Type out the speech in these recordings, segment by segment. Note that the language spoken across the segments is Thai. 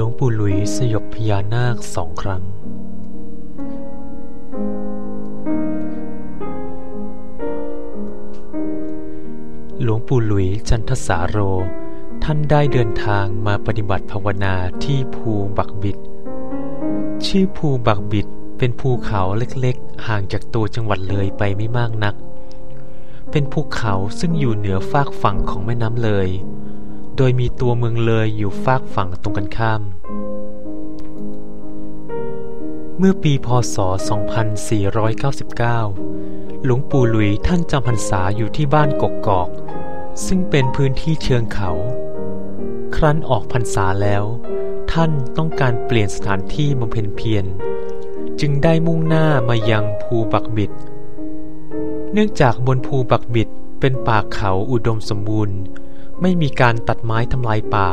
หลวงปู่หลุยสยบพญานาคสองครั้ง หลวงปู่หลุยจันทสาโร ท่านได้เดินทางมาปฏิบัติภาวนาที่ภูบักบิด ชื่อภูบักบิดเป็นภูเขาเล็กๆ ห่างจากตัวจังหวัดเลยไปไม่มากนัก เป็นภูเขาซึ่งอยู่เหนือฟากฝั่งของแม่น้ำเลย โดยมีตัวเมืองเลยอยู่ฟากฝั่งตรงกันข้าม เมื่อปีพศ 2499 หลวงปู่หลุยท่านจำพรรษาอยู่ที่บ้านกกกอก ซึ่งเป็นพื้นที่เชิงเขา ครั้นออกพรรษาแล้ว ท่านต้องการเปลี่ยนสถานที่บำเพ็ญเพียร จึงได้มุ่งหน้ามายังภูบักบิด เนื่องจากบนภูบักบิดเป็นป่าเขาอุดมสมบูรณ์ ไม่มีการตัดไม้ทำลายป่า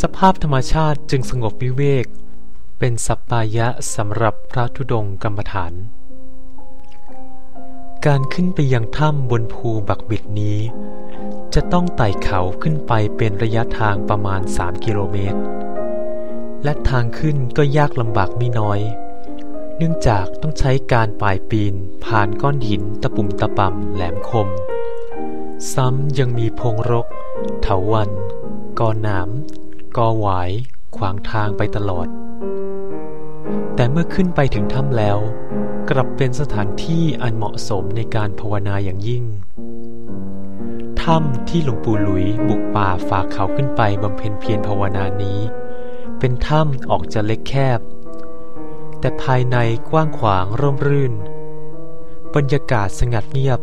สภาพธรรมชาติจึงสงบวิเวก เป็นสัปปายะสำหรับพระธุดงค์กรรมฐาน การขึ้นไปยังถ้ำบนภูบักบิดนี้ จะต้องไต่เขาขึ้นไปเป็นระยะทางประมาณ 3 กิโลเมตร และทางขึ้นก็ยากลำบากไม่น้อย เนื่องจากต้องใช้การป่ายปีนผ่านก้อนหินตะปุ่มตะป่ำแหลมคม ซ้ำยังมีพงรก เถาวันกอหนามกอหวาย ขวางทางไปตลอด แต่เมื่อขึ้นไปถึงถ้ำแล้ว กลับเป็นสถานที่อันเหมาะสมในการภาวนาอย่างยิ่ง ถ้ำที่หลวงปู่หลุยบุกป่าฝ่าเขาขึ้นไปบำเพ็ญเพียรภาวนานี้ เป็นถ้ำออกจะเล็กแคบ แต่ภายในกว้างขวางร่มรื่น บรรยากาศสงัดเงียบ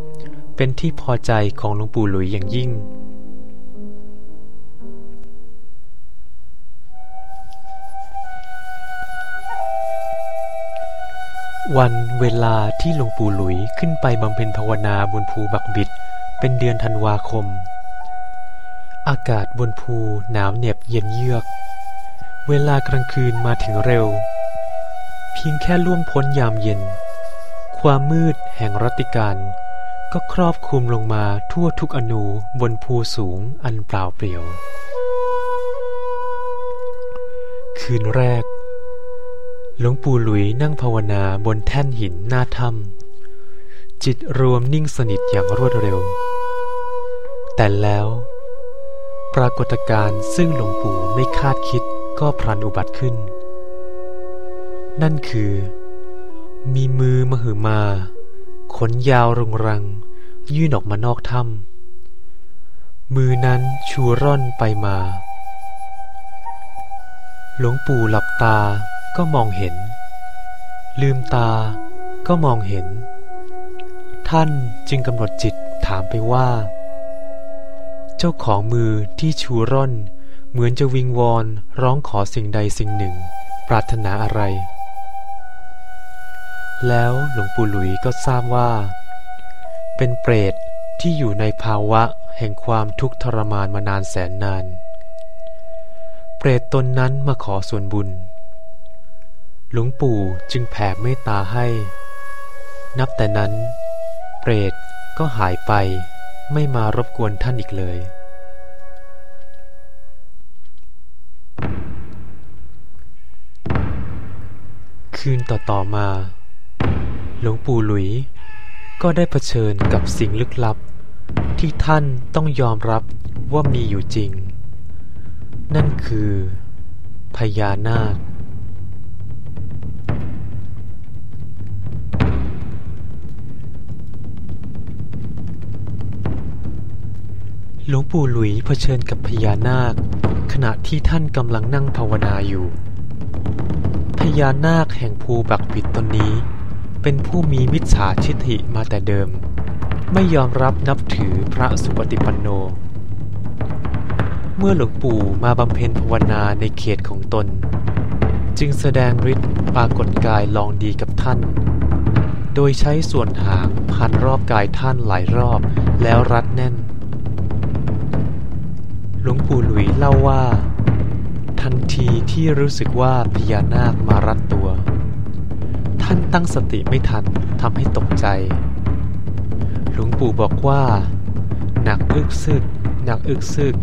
เป็นที่พอใจของหลวงปู่หลุยอย่างยิ่ง วันเวลาที่หลวงปู่หลุยขึ้นไปบำเพ็ญภาวนาบนภูบักบิด เป็นเดือนธันวาคม อากาศบนภูหนาวเหน็บเย็นเยือก เวลากลางคืนมาถึงเร็ว เพียงแค่ล่วงพ้นยามเย็น ความมืดแห่งรัตติการ ก็ครอบคลุมลงมาทั่วทุกอนูบนภูสูงอันเปล่าเปลี่ยว คืนแรก หลวงปู่หลุยนั่งภาวนาบนแท่นหินหน้าถ้ำจิตรวมนิ่งสนิทอย่างรวดเร็ว แต่แล้ว ปรากฏการณ์ซึ่งหลวงปู่ไม่คาดคิดก็พลันอุบัติขึ้น นั่นคือ มีมือมหึมา ขนยาวรุงรัง ยื่นออกมานอกถ้ำมือนั้นชูร่อนไปมา หลวงปู่หลับตาก็มองเห็น ลืมตาก็มองเห็น ท่านจึงกำหนดจิตถามไปว่า เจ้าของมือที่ชูร่อน เหมือนจะวิงวอนร้องขอสิ่งใดสิ่งหนึ่ง ปรารถนาอะไร แล้วหลวงปู่หลุยก็ทราบว่า เป็นเปรตที่อยู่ในภาวะแห่งความทุกข์ทรมานมานานแสนนาน เปรตตนนั้นมาขอส่วนบุญ หลวงปู่จึงแผ่เมตตาให้ นับแต่นั้น เปรตก็หายไปไม่มารบกวนท่านอีกเลย คืนต่อ ๆ มา หลวงปู่หลุย ก็ได้เผชิญกับสิ่งลึกลับ ที่ท่านต้องยอมรับว่ามีอยู่จริง นั่นคือพญานาค หลวงปู่หลุยเผชิญกับพญานาค ขณะที่ท่านกำลังนั่งภาวนาอยู่ พญานาคแห่งภูบักปิดตนนี้ เป็นผู้มีมิจฉาทิฐิมาแต่เดิม ไม่ยอมรับนับถือพระสุปฏิปันโน เมื่อหลวงปู่มาบำเพ็ญภาวนาในเขตของตน จึงแสดงฤทธิ์ปรากฏกายลองดีกับท่าน โดยใช้ส่วนหางพันรอบกายท่านหลายรอบแล้วรัดแน่น หลวงปู่หลุยเล่าว่า ทันทีที่รู้สึกว่าพญานาคมารัดตัว ท่านตั้งสติไม่ทันทำให้ตกใจ หลวงปู่บอกว่า หนักอึกซึก หนักอึกซึก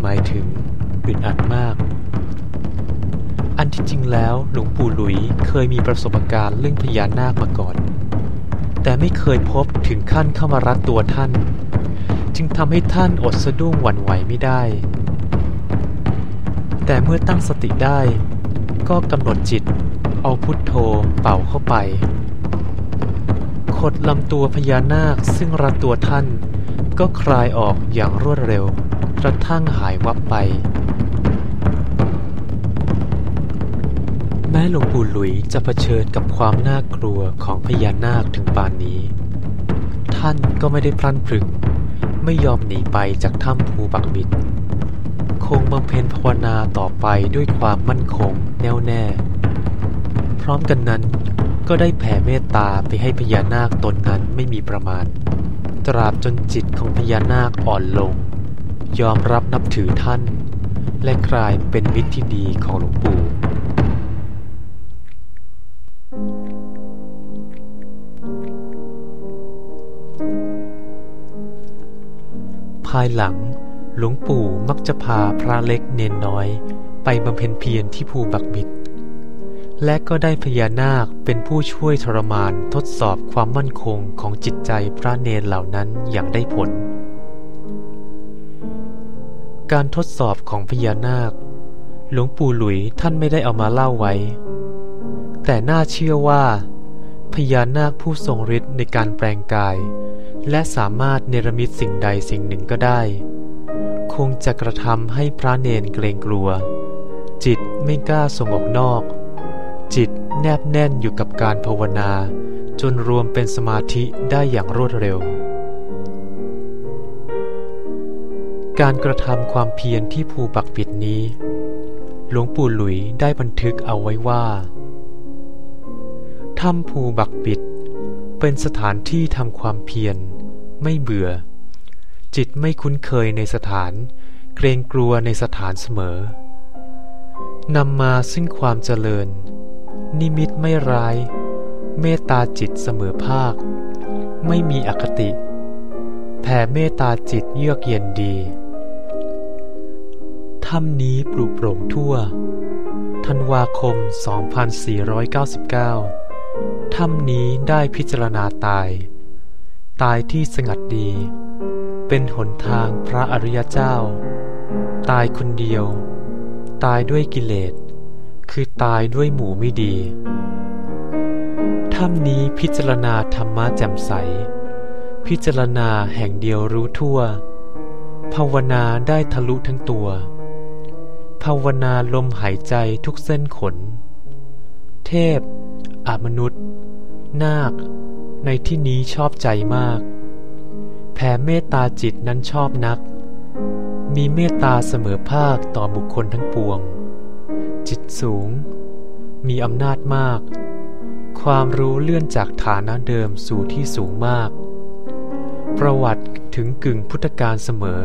หมายถึงอึดอัดมาก อันที่จริงแล้วหลวงปู่หลุยเคยมีประสบการณ์เรื่องพญานาคมาก่อน แต่ไม่เคยพบถึงขั้นเข้ามารัดตัวท่าน จึงทำให้ท่านอดสะดุ้งหวั่นไหวไม่ได้ แต่เมื่อตั้งสติได้ ก็กำหนดจิต เอาพุทโธเป่าเข้าไป ขดลำตัวพญานาคซึ่งรัดตัวท่าน ก็คลายออกอย่างรวดเร็ว กระทั่งหายวับไป แม้หลวงปู่หลุยจะเผชิญกับความน่ากลัวของพญานาคถึงปานนี้ ท่านก็ไม่ได้พลันพรึง ไม่ยอมหนีไปจากถ้ำภูบักบิดคงบำเพ็ญภาวนาต่อไปด้วยความมั่นคงแน่วแน่ พร้อมกันนั้น ก็ได้แผ่เมตตาไปให้พญานาคตนนั้นไม่มีประมาณ ตราบจนจิตของพญานาคอ่อนลง ยอมรับนับถือท่าน และกลายเป็นมิตรที่ดีของหลวงปู่ภายหลังหลวงปู่มักจะพาพระเล็กเนนน้อย ไปบำเพ็ญเพียรที่ภูบักบิด และก็ได้พญานาคเป็นผู้ช่วยทรมานทดสอบความมั่นคงของจิตใจพระเนนเหล่านั้นอย่างได้ผล การทดสอบของพญานาค หลวงปู่หลุยท่านไม่ได้เอามาเล่าไว้ แต่น่าเชื่อว่า พญานาคผู้ทรงฤทธิ์ในการแปลงกาย และสามารถเนรมิตสิ่งใดสิ่งหนึ่งก็ได้ คงจะกระทำให้พระเนนเกรงกลัว จิตไม่กล้าส่งออกนอก จิตแนบแน่นอยู่กับการภาวนา จนรวมเป็นสมาธิได้อย่างรวดเร็ว การกระทำความเพียรที่ภูปักปิดนี้ หลวงปู่หลุยได้บันทึกเอาไว้ว่าถ้ำภูบักปิด เป็นสถานที่ทำความเพียร ไม่เบื่อ จิตไม่คุ้นเคยในสถาน เกรงกลัวในสถานเสมอนำมาซึ่งความเจริญ นิมิตไม่ร้าย เมตตาจิตเสมอภาค ไม่มีอคติแผ่เมตตาจิตเยือกเย็นดีถ้ำนี้ปลูกโปร่งทั่ว ธันวาคม 2499 ถ้ำนี้ได้พิจารณาตาย ตายที่สงัดดี เป็นหนทางพระอริยเจ้า ตายคนเดียว ตายด้วยกิเลส คือตายด้วยหมูไม่ดี ถ้ำนี้พิจารณาธรรมะแจ่มใส พิจารณาแห่งเดียวรู้ทั่ว ภาวนาได้ทะลุทั้งตัว ภาวนาลมหายใจทุกเส้นขน เทพ อามนุษย์ นาค ในที่นี้ชอบใจมาก แผ่เมตตาจิตนั้นชอบนัก มีเมตตาเสมอภาคต่อบุคคลทั้งปวง จิตสูง มีอำนาจมาก ความรู้เลื่อนจากฐานะเดิมสู่ที่สูงมาก ประวัติถึงกึ่งพุทธการเสมอ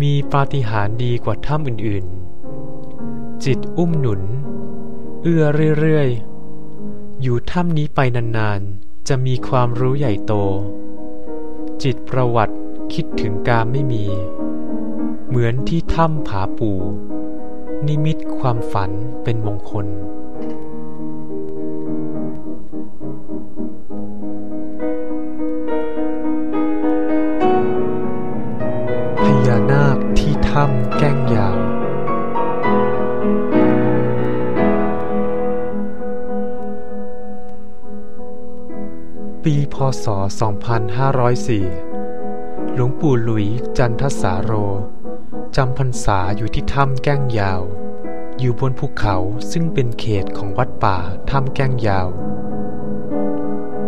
มีปาฏิหาริย์ดีกว่าถ้ำอื่นๆ จิตอุ้มหนุน เอื้อเรื่อยๆ อยู่ถ้ำนี้ไปนานๆ จะมีความรู้ใหญ่โต จิตประวัติคิดถึงการไม่มี เหมือนที่ถ้ำผาปู นิมิตความฝันเป็นมงคล พญานาคที่ถ้ำแก้งยาว ปีพศ 2504 หลวงปู่หลุยจันทสาโร จำพรรษาอยู่ที่ถ้ำแก้งยาว อยู่บนภูเขาซึ่งเป็นเขตของวัดป่าถ้ำแก้งยาว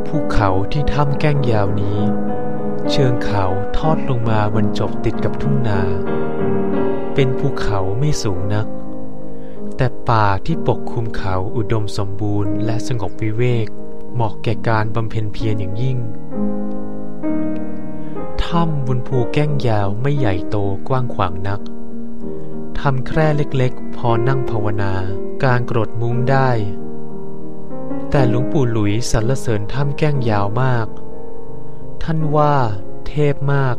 ภูเขาที่ถ้ำแก้งยาวนี้ เชิงเขาทอดลงมาบรรจบติดกับทุ่งนา เป็นภูเขาไม่สูงนัก แต่ป่าที่ปกคลุมเขาอุดมสมบูรณ์และสงบวิเวก เหมาะแก่การบำเพ็ญเพียรอย่างยิ่ง ถ้ำบนภูแก้งยาวไม่ใหญ่โตกว้างขวางนักทำแคร่เล็กๆ พอนั่งภาวนา การกรดมุ้งได้ แต่หลวงปู่หลุยสรรเสริญถ้ำแก้งยาวมาก ท่านว่าเทพมาก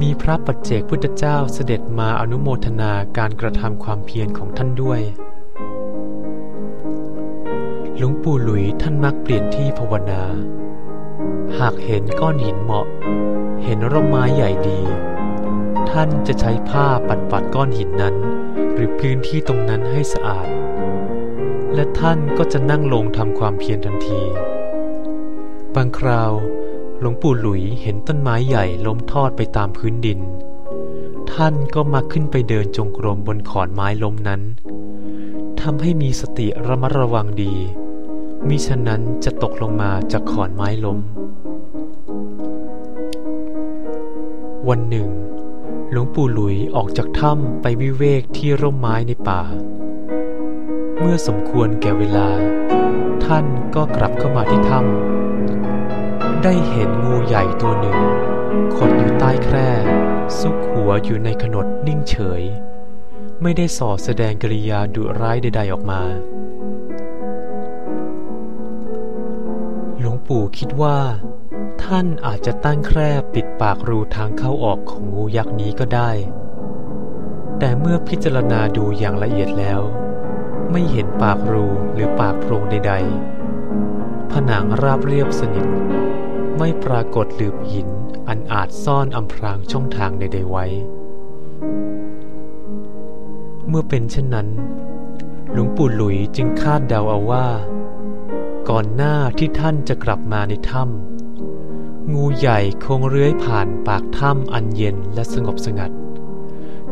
มีพระปัจเจกพุทธเจ้าเสด็จมาอนุโมทนาการกระทำความเพียรของท่านด้วย หลวงปู่หลุยท่านมักเปลี่ยนที่ภาวนา หากเห็นก้อนหินเหมาะ เห็นร่มไม้ใหญ่ดี ท่านจะใช้ผ้าปัดปัดก้อนหินนั้น หรือพื้นที่ตรงนั้นให้สะอาด และท่านก็จะนั่งลงทำความเพียรทันที บางคราวหลวงปู่หลุยเห็นต้นไม้ใหญ่ล้มทอดไปตามพื้นดิน ท่านก็มาขึ้นไปเดินจงกรมบนขอนไม้ล้มนั้นทำให้มีสติระมัดระวังดีมิฉะนั้นจะตกลงมาจากขอนไม้ล้ม วันหนึ่ง หลวงปู่หลุยออกจากถ้ำไปวิเวกที่ร่มไม้ในป่า เมื่อสมควรแก่เวลา ท่านก็กลับเข้ามาที่ถ้ำได้เห็นงูใหญ่ตัวหนึ่งขดอยู่ใต้แคร่ ซุกหัวอยู่ในขนดนิ่งเฉย ไม่ได้ส่อแสดงกริยาดุร้ายใดๆออกมา หลวงปู่คิดว่า ท่านอาจจะตั้งแคร่ปิดปากรูทางเข้าออกของงูยักษ์นี้ก็ได้ แต่เมื่อพิจารณาดูอย่างละเอียดแล้ว ไม่เห็นปากรูหรือปากโพรงใด ๆ ผนังราบเรียบสนิท ไม่ปรากฏหลืบหินอันอาจซ่อนอำพรางช่องทางใดๆไว้ เมื่อเป็นเช่นนั้น หลวงปู่หลุยจึงคาดเดาเอาว่า ก่อนหน้าที่ท่านจะกลับมาในถ้ำ งูใหญ่คงเลื้อยผ่านปากถ้ำอันเย็นและสงบสงัด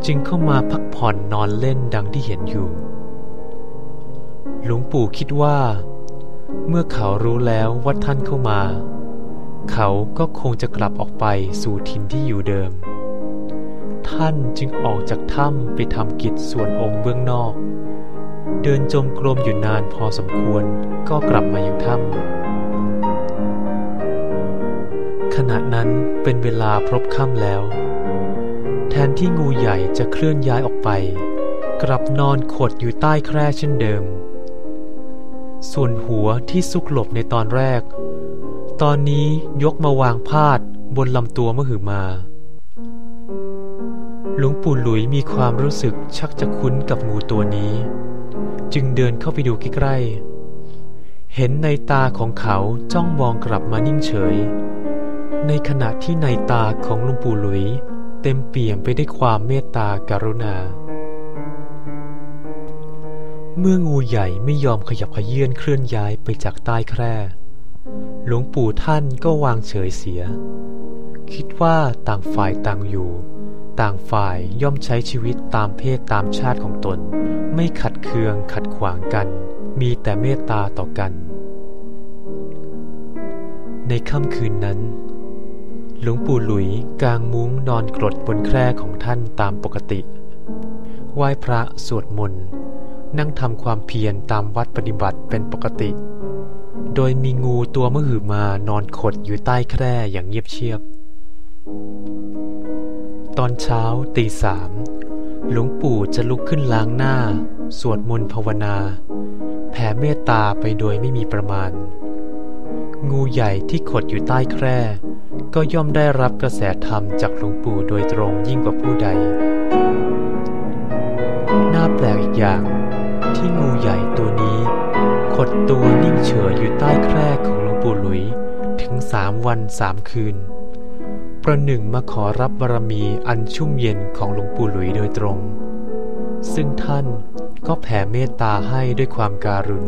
จึงเข้ามาพักผ่อนนอนเล่นดังที่เห็นอยู่ หลวงปู่คิดว่า เมื่อเขารู้แล้วว่าท่านเข้ามา เขาก็คงจะกลับออกไปสู่ถิ่นที่อยู่เดิม ท่านจึงออกจากถ้ำไปทำกิจส่วนองค์เบื้องนอก เดินจมกรมอยู่นานพอสมควรก็กลับมายังถ้ำ ณะนั้นเป็นเวลาพรบค่ำแล้ว แทนที่งูใหญ่จะเคลื่อนย้ายออกไป กลับนอนขดอยู่ใต้แคร่เช่นเดิม ส่วนหัวที่ซุกหลบในตอนแรก ตอนนี้ยกมาวางพาดบนลำตัวมหือมาหลวงปู่หลุยมีความรู้สึกชักจะคุ้นกับงูตัวนี้ จึงเดินเข้าไปดูใกล้ๆเห็นในตาของเขาจ้องมองกลับมานิ่งเฉย ในขณะที่ในตาของหลวงปู่หลุย เต็มเปี่ยมไปได้วยความเมตตากรุณา เมื่องูใหญ่ไม่ยอมขยับขยื่นเคลื่อนย้ายไปจากใต้แคร่ หลวงปู่ท่านก็วางเฉยเสีย คิดว่าต่างฝ่ายต่างอยู่ ต่างฝ่ายย่อมใช้ชีวิตตามเพศตามชาติของตน ไม่ขัดเคืองขัดขวางกัน มีแต่เมตตาต่อกัน ในค่ำคืนนั้น หลวงปู่หลุยกางมุ้งนอนกรดบนแคร่ของท่านตามปกติ ไหว้พระสวดมนต์ นั่งทำความเพียรตามวัดปฏิบัติเป็นปกติ โดยมีงูตัวมหือมานอนขดอยู่ใต้แคร่อย่างเงียบเชียบ ตอนเช้าตีสามหลวงปู่จะลุกขึ้นล้างหน้า สวดมนต์ภาวนา แผ่เมตตาไปโดยไม่มีประมาณ งูใหญ่ที่ขดอยู่ใต้แคร่ ก็ย่อมได้รับกระแสธรรมจากหลวงปู่โดยตรงยิ่งกว่าผู้ใด น่าแปลกอีกอย่างที่งูใหญ่ตัวนี้ ขดตัวนิ่งเฉยอยู่ใต้แคร่ของหลวงปู่หลุยถึงสามวันสามคืน ประหนึ่งมาขอรับบารมีอันชุ่มเย็นของหลวงปู่หลุยโดยตรง ซึ่งท่านก็แผ่เมตตาให้ด้วยความการุณ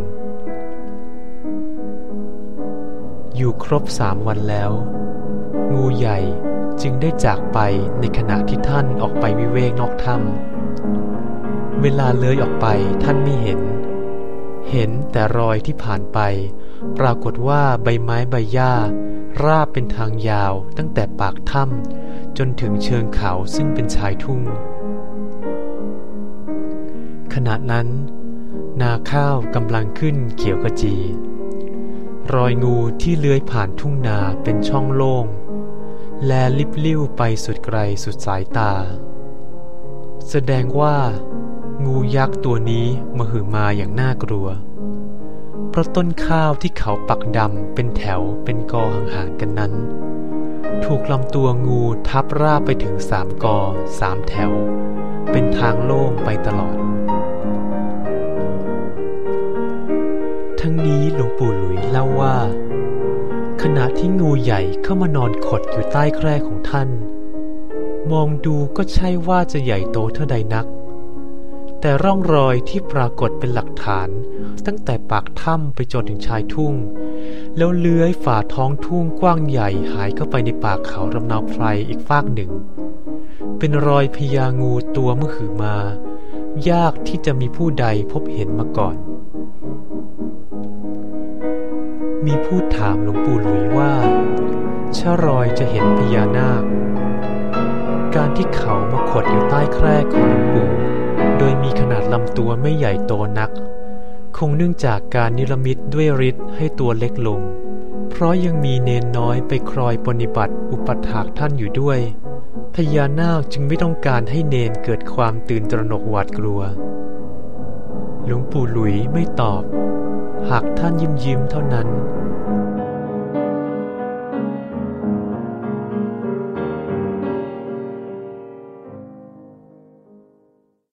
อยู่ครบสามวันแล้ว งูใหญ่จึงได้จากไปในขณะที่ท่านออกไปวิเวกนอกถ้ำเวลาเลื้อยออกไปท่านไม่เห็น เห็นแต่รอยที่ผ่านไป ปรากฏว่าใบไม้ใบหญ้า ราบเป็นทางยาวตั้งแต่ปากถ้ำจนถึงเชิงเขาซึ่งเป็นชายทุ่ง ขณะนั้น นาข้าวกำลังขึ้นเขียวกระจีรอยงูที่เลื้อยผ่านทุ่งนาเป็นช่องโล่ง แลลิบลิ้วไปสุดไกลสุดสายตา แสดงว่า งูยักษ์ตัวนี้มาหือมาอย่างน่ากลัว เพราะต้นข้าวที่เขาปักดำเป็นแถวเป็นกอห่างๆกันนั้น ถูกลำตัวงูทับราบไปถึงสามกอสามแถว เป็นทางโล่งไปตลอด ทั้งนี้หลวงปู่หลุยเล่าว่า ขณะที่งูใหญ่เข้ามานอนขดอยู่ใต้แคร่ของท่าน มองดูก็ใช่ว่าจะใหญ่โตเท่าใดนัก แต่ร่องรอยที่ปรากฏเป็นหลักฐาน ตั้งแต่ปากถ้ำไปจนถึงชายทุ่ง แล้วเลื้อยฝ่าท้องทุ่งกว้างใหญ่หายเข้าไปในป่าเขาลำนาวไพรอีกฟากหนึ่ง เป็นรอยพญางูตัวเมื่อหือมา ยากที่จะมีผู้ใดพบเห็นมาก่อน มีผู้ถามหลวงปู่หลุยว่าชะรอยจะเห็นพญานาค การที่เขามาขดอยู่ใต้แคร่ของหลวงปู่ โดยมีขนาดลำตัวไม่ใหญ่โตนัก คงเนื่องจากการนิรมิตด้วยฤทธิ์ให้ตัวเล็กลง เพราะยังมีเนนน้อยไปครอยปฏิบัติอุปถากท่านอยู่ด้วย พญานาคจึงไม่ต้องการให้เนนเกิดความตื่นตระหนกหวาดกลัว หลวงปู่หลุยไม่ตอบ หากท่านยิ้มยิ้มเท่านั้น